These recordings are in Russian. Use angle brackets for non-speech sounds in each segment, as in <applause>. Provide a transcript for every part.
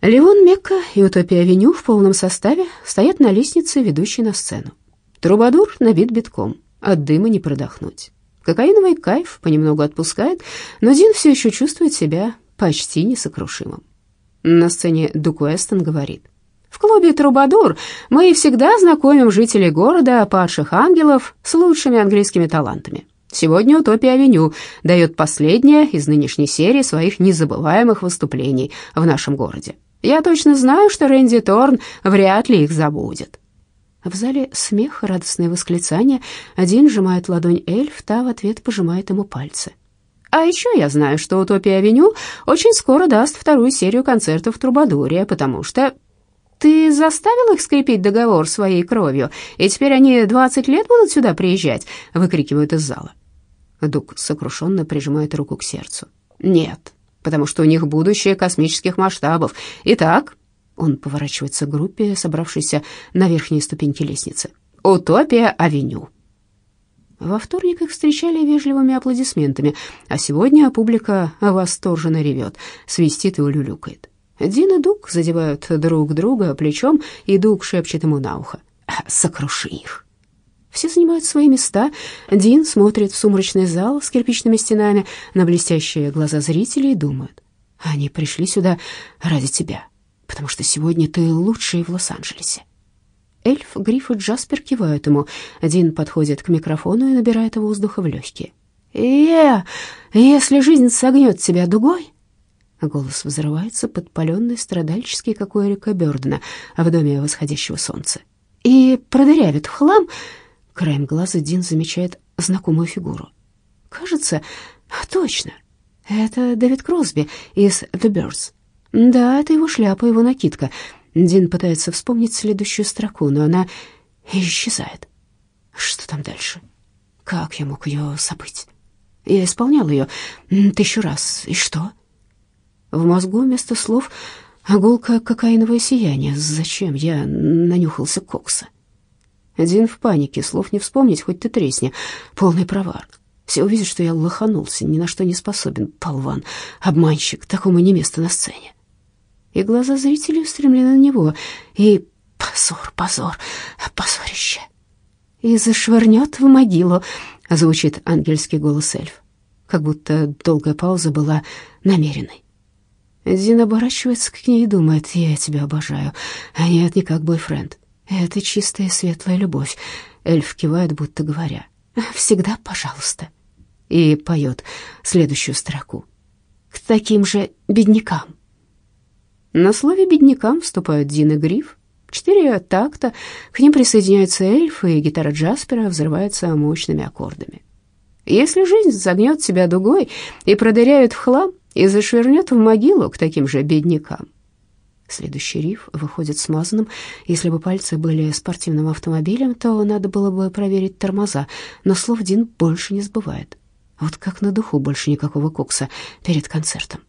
Левон Мекка и Утопия-авеню в полном составе стоят на лестнице, ведущей на сцену. Трубадур набит битком, от дыма не продохнуть. Кокаиновый кайф понемногу отпускает, но Дин все еще чувствует себя почти несокрушимым. На сцене Дук Уэстон говорит, «В клубе «Трубадур» мы всегда знакомим жителей города, падших ангелов, с лучшими английскими талантами. Сегодня «Утопия-авеню» дает последнее из нынешней серии своих незабываемых выступлений в нашем городе. Я точно знаю, что Рэнди Торн вряд ли их забудет». В зале смех, радостные восклицания. Один сжимает ладонь эльф, та в ответ пожимает ему пальцы. А еще я знаю, что «Утопия-авеню» очень скоро даст вторую серию концертов в Трубадуре, потому что... Ты заставил их скрепить договор своей кровью, и теперь они 20 лет будут сюда приезжать?» — выкрикивают из зала. Дук сокрушенно прижимает руку к сердцу. «Нет, потому что у них будущее космических масштабов. Итак, он поворачивается к группе, собравшейся на верхней ступеньке лестницы. «Утопия-авеню». Во вторник их встречали вежливыми аплодисментами, а сегодня публика восторженно ревет, свистит и улюлюкает. Дин и Дуг задевают друг друга плечом, и Дуг шепчет ему на ухо «Сокруши их». Все занимают свои места. Дин смотрит в сумрачный зал с кирпичными стенами на блестящие глаза зрителей и думает, «Они пришли сюда ради тебя» потому что сегодня ты лучший в Лос-Анджелесе». Эльф, Гриф и Джаспер кивают ему. Один подходит к микрофону и набирает воздуха в легкие. «Е, если жизнь согнет тебя дугой...» Голос взрывается, подпаленный, страдальческий, как у Эрика Бёрдена в доме восходящего солнца. «И продырявит в хлам...» Краем глаза Дин замечает знакомую фигуру. «Кажется, точно, это Дэвид Кросби из «The Birds». Да, это его шляпа, его накидка. Дин пытается вспомнить следующую строку, но она исчезает. Что там дальше? Как я мог ее забыть? Я исполнял ее тысячу раз. И что? В мозгу вместо слов огулка кокаиновое сияние. Зачем я нанюхался кокса? Дин в панике, слов не вспомнить, хоть ты тресни. Полный провар. Все увидят, что я лоханулся, ни на что не способен. Полван, обманщик, такому не место на сцене и глаза зрителей устремлены на него, и позор, позор, позорище. И зашвырнет в могилу, звучит ангельский голос эльф, как будто долгая пауза была намеренной. Зин оборачивается к ней и думает, я тебя обожаю, а нет, не как бойфренд. Это чистая светлая любовь. Эльф кивает, будто говоря, всегда пожалуйста. И поет следующую строку. К таким же беднякам. На слове «беднякам» вступают Дин и Гриф. Четыре такта, к ним присоединяются эльфы, и гитара Джаспера взрывается мощными аккордами. Если жизнь загнет себя дугой и продыряет в хлам, и зашвырнет в могилу к таким же беднякам. Следующий риф выходит смазанным. Если бы пальцы были спортивным автомобилем, то надо было бы проверить тормоза, но слов Дин больше не сбывает. Вот как на духу больше никакого кокса перед концертом.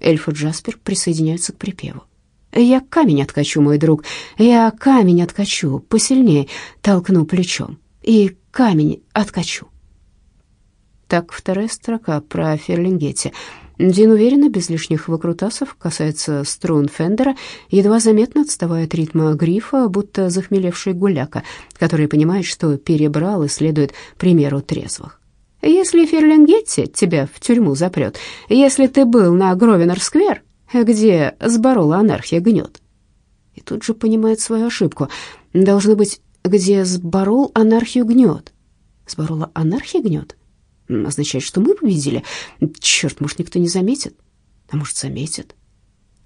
Эльф и Джаспер присоединяются к припеву. «Я камень откачу, мой друг, я камень откачу, посильнее толкну плечом, и камень откачу». Так, вторая строка про Ферлингетти. Дин уверенно, без лишних выкрутасов, касается струн Фендера, едва заметно отставая от ритма грифа, будто захмелевший гуляка, который понимает, что перебрал и следует примеру трезвых. Если Ферлингетти тебя в тюрьму запрет, если ты был на Гровенор-сквер, где сборола анархия гнет. И тут же понимает свою ошибку. Должно быть, где сборол анархию гнет. Сборола анархия гнет? Означает, что мы победили? Черт, может, никто не заметит? А может, заметит?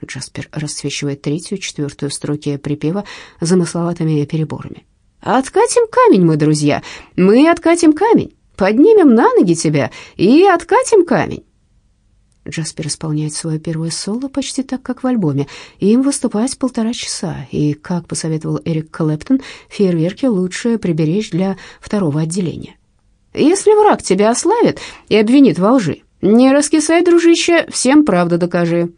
Джаспер расцвечивает третью, четвертую строки припева замысловатыми переборами. «Откатим камень, мы, друзья, мы откатим камень. Поднимем на ноги тебя и откатим камень». Джаспер исполняет свое первое соло почти так, как в альбоме. Им выступать полтора часа, и, как посоветовал Эрик Клэптон, фейерверки лучше приберечь для второго отделения. «Если враг тебя ославит и обвинит во лжи, не раскисай, дружище, всем правду докажи».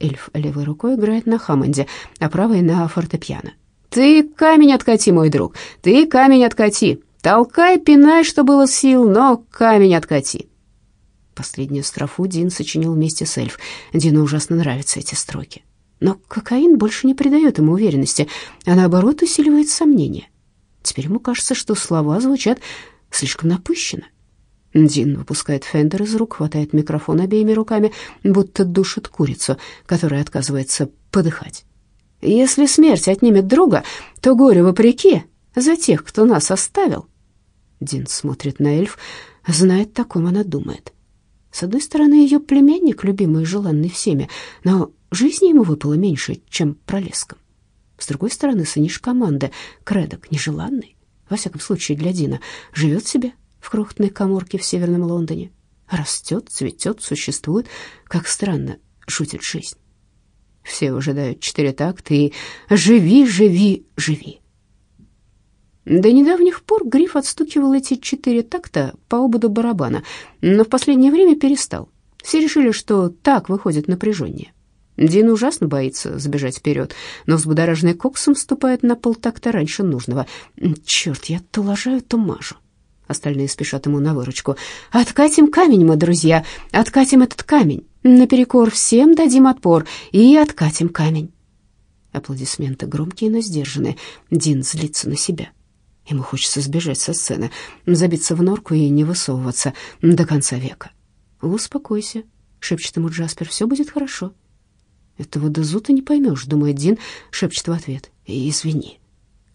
Эльф левой рукой играет на Хаммонде, а правой на фортепиано. «Ты камень откати, мой друг, ты камень откати, Толкай, пинай, что было сил, но камень откати. Последнюю строфу Дин сочинил вместе с эльф. Дину ужасно нравятся эти строки. Но кокаин больше не придает ему уверенности, а наоборот усиливает сомнения. Теперь ему кажется, что слова звучат слишком напыщенно. Дин выпускает Фендер из рук, хватает микрофон обеими руками, будто душит курицу, которая отказывается подыхать. «Если смерть отнимет друга, то горе вопреки за тех, кто нас оставил». Дин смотрит на эльф, знает, таком она думает. С одной стороны, ее племянник, любимый и желанный всеми, но жизни ему выпало меньше, чем пролеском. С другой стороны, сыниш команды, Кредок, нежеланный, во всяком случае для Дина, живет себе в крохотной коморке в Северном Лондоне. Растет, цветет, существует. Как странно шутит жизнь. Все ожидают четыре такта и «живи, живи, живи». До недавних пор Гриф отстукивал эти четыре такта по ободу барабана, но в последнее время перестал. Все решили, что так выходит напряжение. Дин ужасно боится забежать вперед, но взбудораженный коксом ступает на полтакта раньше нужного. Черт, я то лажаю, то мажу. Остальные спешат ему на выручку. «Откатим камень, мы, друзья, откатим этот камень. Наперекор всем дадим отпор и откатим камень». Аплодисменты громкие, но сдержанные. Дин злится на себя. Ему хочется сбежать со сцены, забиться в норку и не высовываться до конца века. «Успокойся», — шепчет ему Джаспер, — «все будет хорошо». «Этого дозу ты не поймешь», — думает Дин, шепчет в ответ. «Извини».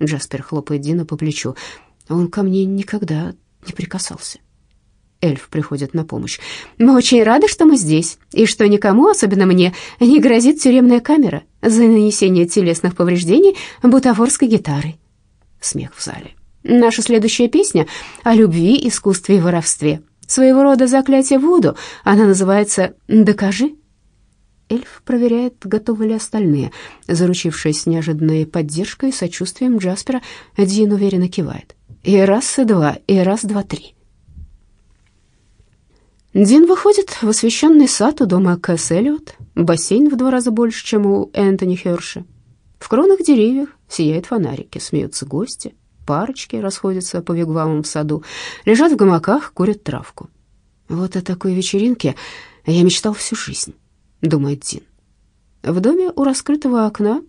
Джаспер хлопает Дина по плечу. Он ко мне никогда не прикасался. Эльф приходит на помощь. «Мы очень рады, что мы здесь, и что никому, особенно мне, не грозит тюремная камера за нанесение телесных повреждений бутафорской гитарой». Смех в зале. «Наша следующая песня о любви, искусстве и воровстве. Своего рода заклятие Вуду. Она называется «Докажи». Эльф проверяет, готовы ли остальные. Заручившись неожиданной поддержкой и сочувствием Джаспера, Дин уверенно кивает. И раз, и два, и раз, два, три. Дин выходит в освещенный сад у дома Кэс Эллиот. Бассейн в два раза больше, чем у Энтони Херши. В кронах деревьев сияют фонарики, смеются гости. Парочки расходятся по вигвамам в саду, лежат в гамаках, курят травку. Вот о такой вечеринке я мечтал всю жизнь, думает Дин. В доме у раскрытого окна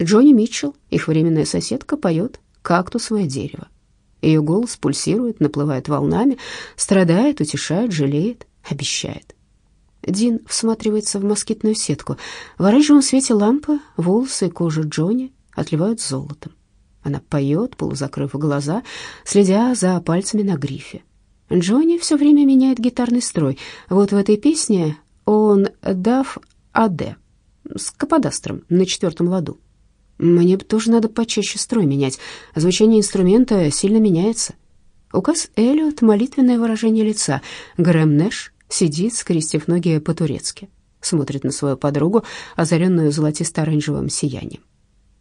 Джонни Митчелл, их временная соседка, поет кактусовое дерево. Ее голос пульсирует, наплывает волнами, страдает, утешает, жалеет, обещает. Дин всматривается в москитную сетку. В оранжевом свете лампы волосы и кожа Джонни отливают золотом. Она поет, полузакрыв глаза, следя за пальцами на грифе. Джонни все время меняет гитарный строй. Вот в этой песне он дав АД с каподастром на четвертом ладу. Мне тоже надо почаще строй менять. Звучание инструмента сильно меняется. Указ Эллиот — молитвенное выражение лица. Грэм Нэш сидит, скрестив ноги по-турецки. Смотрит на свою подругу, озаренную золотисто-оранжевым сиянием.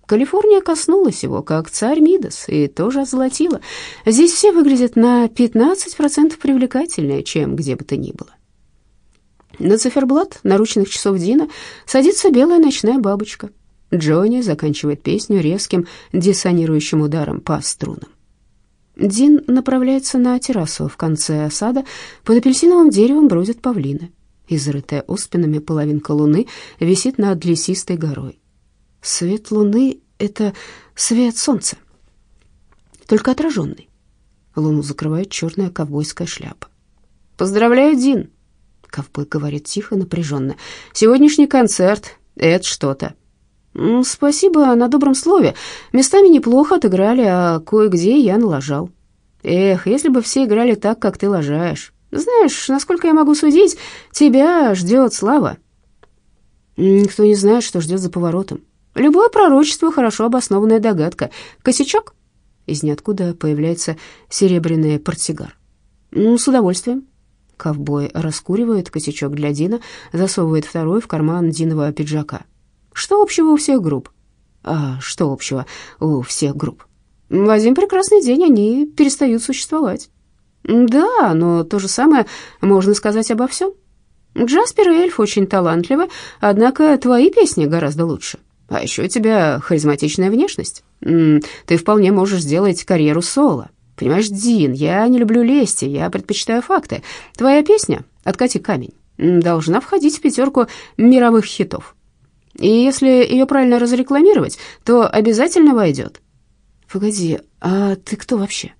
Калифорния коснулась его, как царь Мидас, и тоже озолотила. Здесь все выглядят на 15% привлекательнее, чем где бы то ни было. На циферблат наручных часов Дина садится белая ночная бабочка. Джонни заканчивает песню резким диссонирующим ударом по струнам. Дин направляется на террасу в конце сада. Под апельсиновым деревом бродят павлины. Изрытая оспинами половинка луны висит над лесистой горой. Свет луны — это свет солнца, только отраженный. Луну закрывает черная ковбойская шляпа. «Поздравляю, Дин!» — ковбой говорит тихо, напряженно. «Сегодняшний концерт — это что-то». «Спасибо на добром слове. Местами неплохо отыграли, а кое-где я налажал». «Эх, если бы все играли так, как ты лажаешь. Знаешь, насколько я могу судить, тебя ждет слава». «Никто не знает, что ждет за поворотом. Любое пророчество — хорошо обоснованная догадка. Косячок?» Из ниоткуда появляется серебряный портсигар. «Ну, с удовольствием». Ковбой раскуривает косячок для Дина, засовывает второй в карман Динового пиджака. Что общего у всех групп? А что общего у всех групп? В один прекрасный день они перестают существовать. Да, но то же самое можно сказать обо всем. Джаспер и Эльф очень талантливы, однако твои песни гораздо лучше. А еще у тебя харизматичная внешность. Ты вполне можешь сделать карьеру соло. Понимаешь, Дин, я не люблю лести, я предпочитаю факты. Твоя песня «Откати камень» должна входить в пятерку мировых хитов. И если ее правильно разрекламировать, то обязательно войдет. Погоди, а ты кто вообще?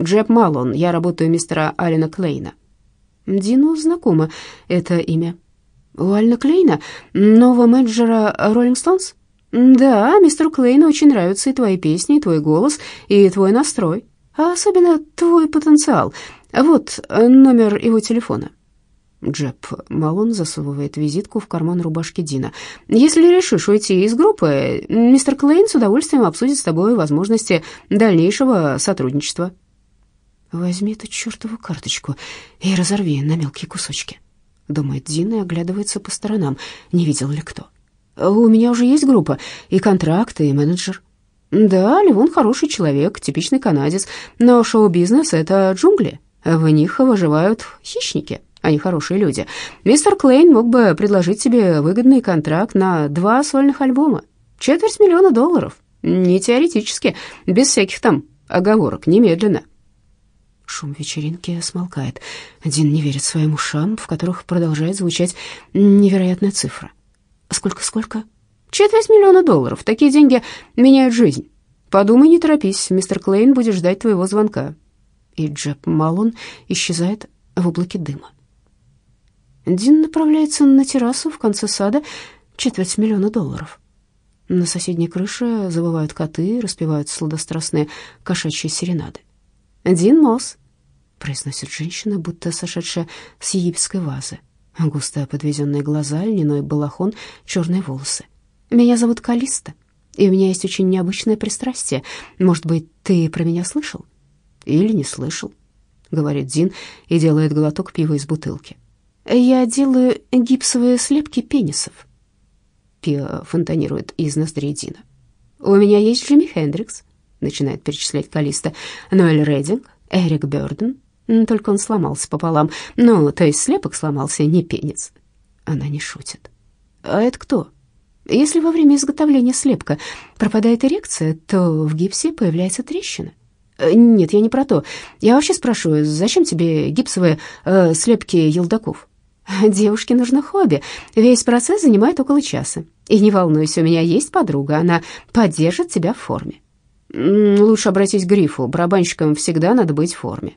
Джеб Малон, я работаю мистера Алина Клейна. Дину знакомо это имя. У Алина Клейна, нового менеджера Роллинг Стоунс? Да, мистеру Клейну очень нравятся и твои песни, и твой голос, и твой настрой, а особенно твой потенциал. Вот номер его телефона. Джеб Малон засовывает визитку в карман рубашки Дина. «Если решишь уйти из группы, мистер Клейн с удовольствием обсудит с тобой возможности дальнейшего сотрудничества». «Возьми эту чертову карточку и разорви на мелкие кусочки», — думает Дин и оглядывается по сторонам, не видел ли кто. «У меня уже есть группа, и контракт, и менеджер». «Да, Ливон хороший человек, типичный канадец, но шоу-бизнес — это джунгли, в них выживают хищники» они хорошие люди. Мистер Клейн мог бы предложить тебе выгодный контракт на два сольных альбома. Четверть миллиона долларов. Не теоретически, без всяких там оговорок, немедленно. Шум вечеринки смолкает. Дин не верит своим ушам, в которых продолжает звучать невероятная цифра. Сколько-сколько? Четверть миллиона долларов. Такие деньги меняют жизнь. Подумай, не торопись, мистер Клейн будет ждать твоего звонка. И Джеб Малон исчезает в облаке дыма. Дин направляется на террасу в конце сада, четверть миллиона долларов. На соседней крыше завывают коты, распевают сладострастные кошачьи серенады. «Дин Мосс», — произносит женщина, будто сошедшая с египетской вазы. Густо подведенные глаза, льняной балахон, черные волосы. «Меня зовут Калиста, и у меня есть очень необычное пристрастие. Может быть, ты про меня слышал?» «Или не слышал», — говорит Дин и делает глоток пива из бутылки. Я делаю гипсовые слепки пенисов. Пиа фонтанирует из ноздрей Дина. У меня есть Джимми Хендрикс, начинает перечислять Калиста, Ноэль Рединг, Эрик Бёрден. Только он сломался пополам. Ну, то есть слепок сломался, не пенис. Она не шутит. А это кто? Если во время изготовления слепка пропадает эрекция, то в гипсе появляется трещина. Нет, я не про то. Я вообще спрашиваю, зачем тебе гипсовые э, слепки елдаков? Девушке нужно хобби. Весь процесс занимает около часа. И не волнуйся, у меня есть подруга, она поддержит тебя в форме. Лучше обратись к Грифу, барабанщикам всегда надо быть в форме.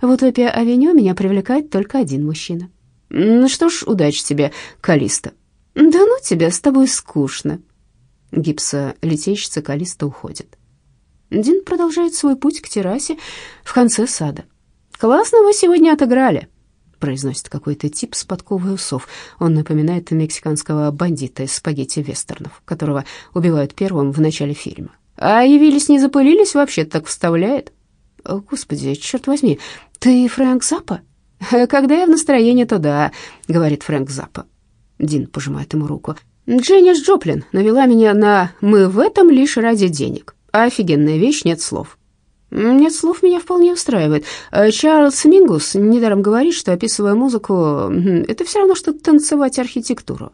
В Утопия-авеню меня привлекает только один мужчина. Ну что ж, удачи тебе, Калиста. Да ну тебя, с тобой скучно. Гипсо-литейщица Калиста уходит. Дин продолжает свой путь к террасе в конце сада. «Классно вы сегодня отыграли», произносит какой-то тип с подковой усов. Он напоминает мексиканского бандита из спагетти-вестернов, которого убивают первым в начале фильма. А явились, не запылились, вообще так вставляет. Господи, черт возьми, ты Фрэнк Заппа? Когда я в настроении, то да, говорит Фрэнк Заппа. Дин пожимает ему руку. Дженнис Джоплин навела меня на «мы в этом лишь ради денег». Офигенная вещь, нет слов. Нет слов меня вполне устраивает. Э, Чарльз Мингус недаром говорит, что, описывая музыку, это все равно, что танцевать архитектуру.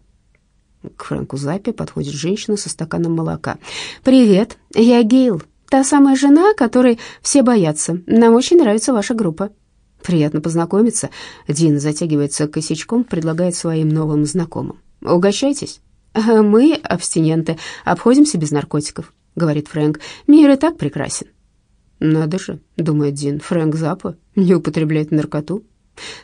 К Фрэнку Заппе подходит женщина со стаканом молока. «Привет, я Гейл, та самая жена, которой все боятся. Нам очень нравится ваша группа». «Приятно познакомиться». Дин затягивается косячком, предлагает своим новым знакомым. «Угощайтесь». «Мы, абстиненты, обходимся без наркотиков», — говорит Фрэнк. «Мир и так прекрасен». «Надо же», — думает Дин, — «Фрэнк Заппа не употребляет наркоту».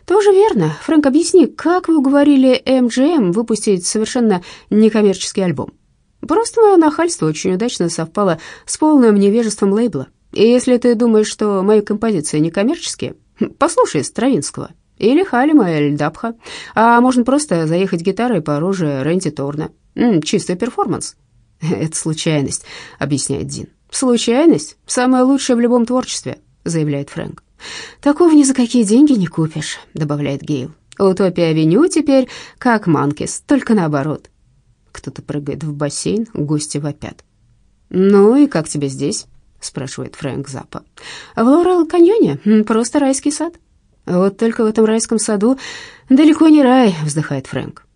«Тоже верно. Фрэнк, объясни, как вы уговорили MGM выпустить совершенно некоммерческий альбом?» «Просто мое нахальство очень удачно совпало с полным невежеством лейбла. И если ты думаешь, что мои композиции некоммерческие, послушай Стравинского или Халима или Дабха, а можно просто заехать гитарой по оружию Рэнди Торна. Чистый перформанс». <laughs> «Это случайность», — объясняет Дин. «Случайность — самое лучшее в любом творчестве», — заявляет Фрэнк. «Такого ни за какие деньги не купишь», — добавляет Гейл. «Утопия-авеню теперь как Манкис, только наоборот». Кто-то прыгает в бассейн, гости вопят. «Ну и как тебе здесь?» — спрашивает Фрэнк Заппа. «В Лорел-каньоне просто райский сад». «Вот только в этом райском саду далеко не рай», — вздыхает Фрэнк.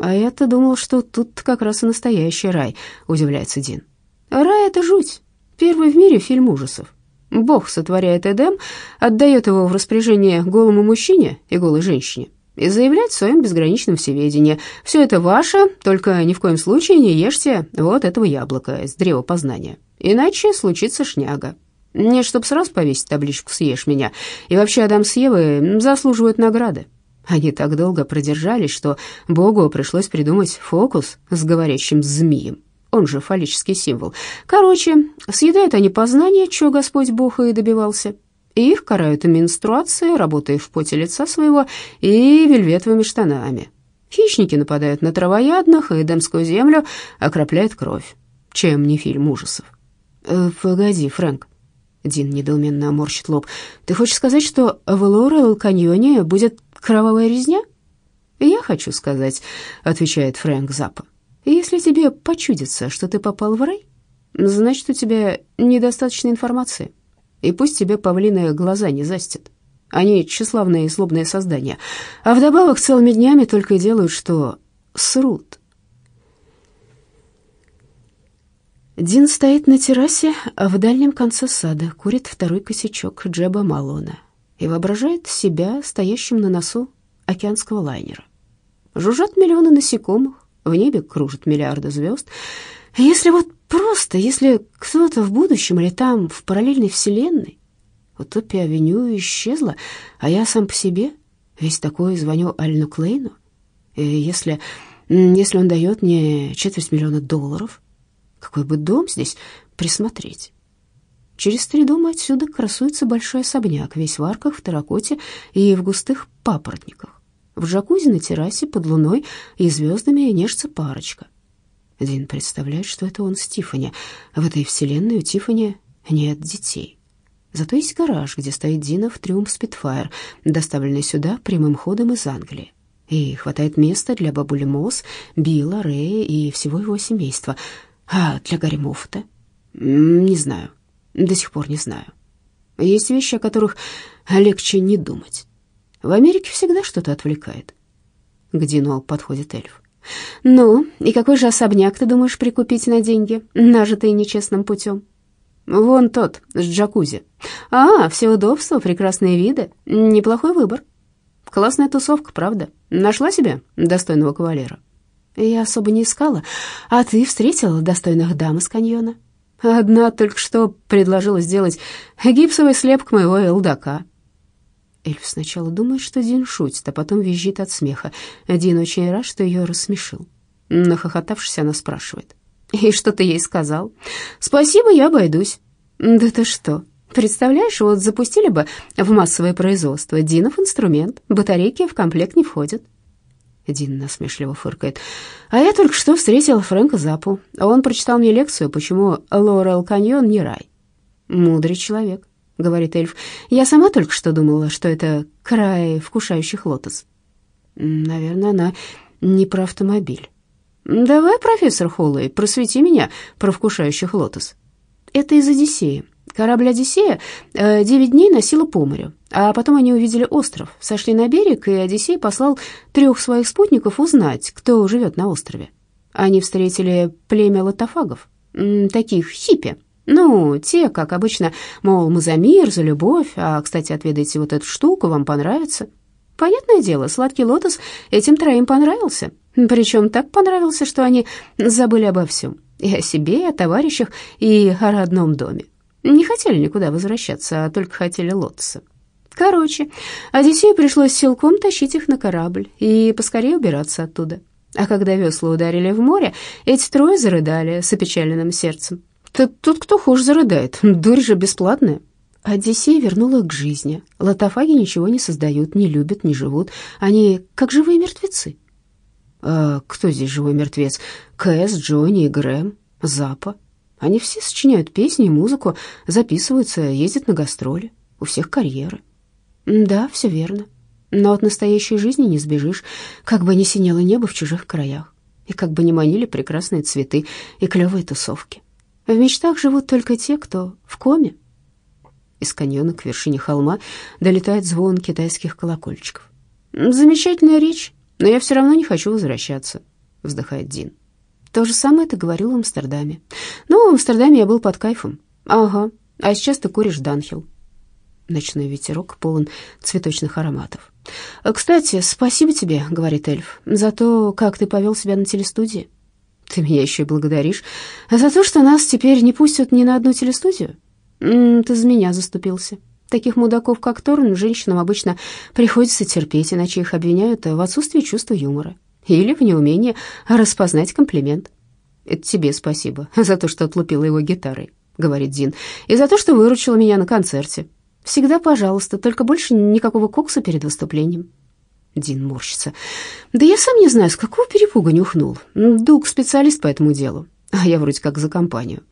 «А я-то думал, что тут как раз и настоящий рай», — удивляется Дин. «Рай — это жуть, Первый в мире фильм ужасов. Бог сотворяет Эдем, отдает его в распоряжение голому мужчине и голой женщине. И заявлять в своем безграничном всеведении. Все это ваше, только ни в коем случае не ешьте вот этого яблока из древа познания, иначе случится шняга. Не чтоб сразу повесить табличку «Съешь меня». И вообще Адам с Евой заслуживают награды. Они так долго продержались, что Богу пришлось придумать фокус с говорящим змеем. Он же фаллический символ. Короче, съедают они познание, чего Господь Бог и добивался. И их карают менструацией, работая в поте лица своего и вельветовыми штанами. Хищники нападают на травоядных, и Эдемскую землю окропляет кровь. Чем не фильм ужасов? «Э, «Погоди, Фрэнк», Дин недоуменно морщит лоб. «Ты хочешь сказать, что в Лорел-каньоне будет кровавая резня?» «Я хочу сказать», — отвечает Фрэнк Запа. «Если тебе почудится, что ты попал в рай, значит, у тебя недостаточно информации. И пусть тебе павлиные глаза не застят. Они тщеславные и злобные создания, а вдобавок целыми днями только и делают, что срут». Дин стоит на террасе а в дальнем конце сада, курит второй косячок Джеба Малона и воображает себя стоящим на носу океанского лайнера. Жужжат миллионы насекомых, в небе кружат миллиарды звезд. Если вот просто, если кто-то в будущем или там, в параллельной вселенной, Утопия-авеню исчезла, а я сам по себе, весь такой, звоню Альну Клейну, и если, если он дает мне четверть миллиона долларов, какой бы дом здесь присмотреть? Через три дома отсюда красуется большой особняк, весь в арках, в терракоте и в густых папоротниках. В джакузи на террасе под луной и звездами нежится парочка. Дин представляет, что это он с Тиффани. В этой вселенной у Тиффани нет детей. Зато есть гараж, где стоит Динов Триумф Спитфайр, доставленный сюда прямым ходом из Англии. И хватает места для бабули Мосс, Билла, Рэя и всего его семейства — а для Гарри Моффата? Не знаю. До сих пор не знаю. Есть вещи, о которых легче не думать. В Америке всегда что-то отвлекает. К Дину подходит эльф. «Ну, и какой же особняк ты думаешь прикупить на деньги, нажитые нечестным путем?» «Вон тот, с джакузи. А, все удобства, прекрасные виды. Неплохой выбор. Классная тусовка, правда? Нашла себе достойного кавалера?» Я особо не искала, а ты встретила достойных дам из каньона. Одна только что предложила сделать гипсовый слепок моего элдака. Эльф сначала думает, что Дин шутит, а потом визжит от смеха. Дин очень рад, что ее рассмешил. Нахохотавшись, она спрашивает. «И что ты ей сказал?» «Спасибо, я обойдусь». «Да ты что?» Представляешь, вот запустили бы в массовое производство Динов инструмент, батарейки в комплект не входят. Дин насмешливо фыркает. «А я только что встретил Фрэнка Запу. Он прочитал мне лекцию, почему Лорел Каньон не рай». «Мудрый человек», — говорит эльф. «Я сама только что думала, что это край вкушающих лотос». «Наверное, она не про автомобиль». «Давай, профессор Холлэй, просвети меня про вкушающих лотос». «Это из Одиссеи. Корабль «Одиссея» э, девять дней носила по морю, а потом они увидели остров, сошли на берег, и Одиссей послал трех своих спутников узнать, кто живет на острове. Они встретили племя лотофагов, таких хиппи, ну, те, как обычно, мол, мы за мир, за любовь, а, кстати, отведайте вот эту штуку, вам понравится. Понятное дело, сладкий лотос этим троим понравился, причем так понравился, что они забыли обо всем, и о себе, и о товарищах, и о родном доме. Не хотели никуда возвращаться, а только хотели лотоса. Короче, Одиссею пришлось силком тащить их на корабль и поскорее убираться оттуда. А когда весла ударили в море, эти трое зарыдали с опечаленным сердцем. Тут, тут кто хуже зарыдает, <laughs> дурь же бесплатная. Одиссей вернул их к жизни. Лотофаги ничего не создают, не любят, не живут. Они как живые мертвецы. А кто здесь живой мертвец? Кэс, Джонни и Грэм, Запа. Они все сочиняют песни и музыку, записываются, ездят на гастроли. У всех карьеры. Да, все верно. Но от настоящей жизни не сбежишь, как бы ни синело небо в чужих краях, и как бы ни манили прекрасные цветы и клевые тусовки. В мечтах живут только те, кто в коме. Из каньона к вершине холма долетает звон китайских колокольчиков. «Замечательная речь, но я все равно не хочу возвращаться», — вздыхает Дин. То же самое ты говорил в Амстердаме. Ну, в Амстердаме я был под кайфом. Ага, а сейчас ты куришь Данхил. Ночной ветерок полон цветочных ароматов. «Кстати, спасибо тебе», — говорит эльф, — «за то, как ты повел себя на телестудии». «Ты меня еще и благодаришь. А за то, что нас теперь не пустят ни на одну телестудию?» М «Ты за меня заступился». Таких мудаков, как Торн, женщинам обычно приходится терпеть, иначе их обвиняют в отсутствии чувства юмора или в неумении распознать комплимент. «Это тебе спасибо за то, что отлупила его гитарой», — говорит Дин, «и за то, что выручила меня на концерте. Всегда пожалуйста, только больше никакого кокса перед выступлением». Дин морщится. «Да я сам не знаю, с какого перепуга нюхнул. Дуг специалист по этому делу, а я вроде как за компанию.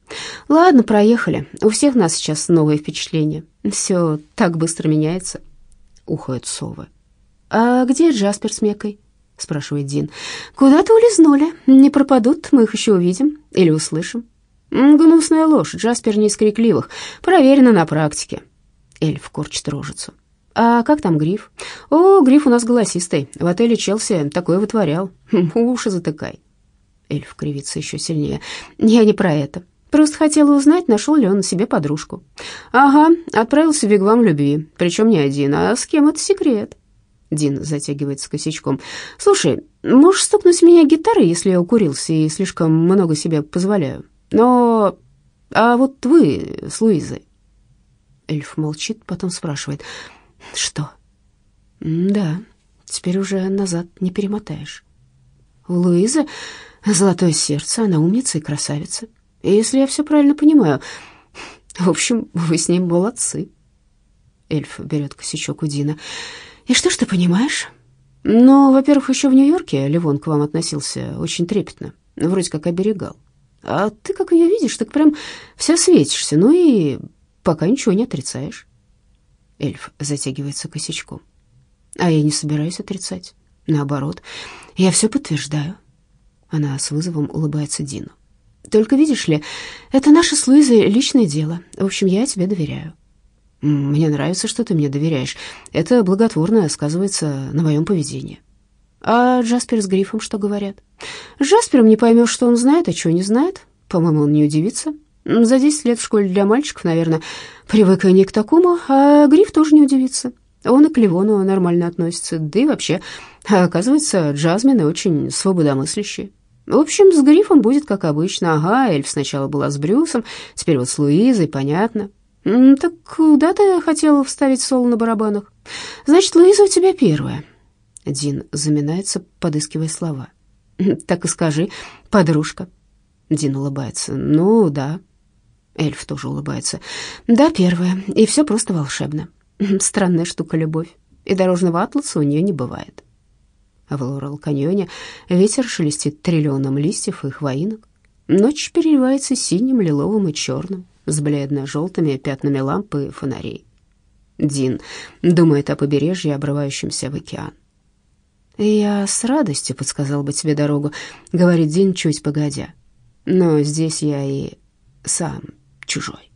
Ладно, проехали. У всех нас сейчас новые впечатления. Все так быстро меняется». Уходят совы. «А где Джаспер с Мекой?» спрашивает Дин. «Куда-то улизнули. Не пропадут, мы их еще увидим или услышим». «Гнусная ложь, Джаспер не из крикливых. Проверено на практике». Эльф корчит рожицу. «А как там Гриф?» «О, Гриф у нас голосистый. В отеле Челси такое вытворял. Хм, уши затыкай». Эльф кривится еще сильнее. «Я не про это. Просто хотела узнать, нашел ли он себе подружку». «Ага, отправился в Вигвам любви. Причем не один, а с кем это секрет». Дин затягивается косячком. «Слушай, можешь стукнуть меня гитарой, если я укурился и слишком много себе позволяю? Но... А вот вы с Луизой...» Эльф молчит, потом спрашивает. «Что?» «Да, теперь уже назад не перемотаешь. У Луизы золотое сердце, она умница и красавица. Если я все правильно понимаю, в общем, вы с ней молодцы». Эльф берет косячок у Дина. «И что ж ты понимаешь?» «Ну, во-первых, еще в Нью-Йорке Ливон к вам относился очень трепетно, вроде как оберегал. А ты, как ее видишь, так прям вся светишься, ну и пока ничего не отрицаешь». Эльф затягивается косячком. «А я не собираюсь отрицать. Наоборот, я все подтверждаю». Она с вызовом улыбается Дину. «Только видишь ли, это наше с Луизой личное дело. В общем, я тебе доверяю. Мне нравится, что ты мне доверяешь. Это благотворно сказывается на моем поведении. А Джаспер с Грифом что говорят? С Джаспером не поймешь, что он знает, а чего не знает. По-моему, он не удивится. За 10 лет в школе для мальчиков, наверное, привык и не к такому, а Гриф тоже не удивится. Он и к Ливону нормально относится, да и вообще, оказывается, Джазмины очень свободомыслящие. В общем, с Грифом будет как обычно. Ага, Эльф сначала была с Брюсом, теперь вот с Луизой, понятно. «Так куда ты хотела вставить соло на барабанах? Значит, Луиза у тебя первая». Дин заминается, подыскивая слова. <laughs> «Так и скажи, подружка». Дин улыбается. «Ну, да». Эльф тоже улыбается. «Да, первая. И все просто волшебно. Странная штука любовь. И дорожного атласа у нее не бывает». В Лорел-каньоне ветер шелестит триллионом листьев и хвоинок. Ночь переливается синим, лиловым и черным с бледно-желтыми пятнами лампы и фонарей. Дин думает о побережье, обрывающемся в океан. «Я с радостью подсказал бы тебе дорогу», — говорит Дин чуть погодя. «Но здесь я и сам чужой».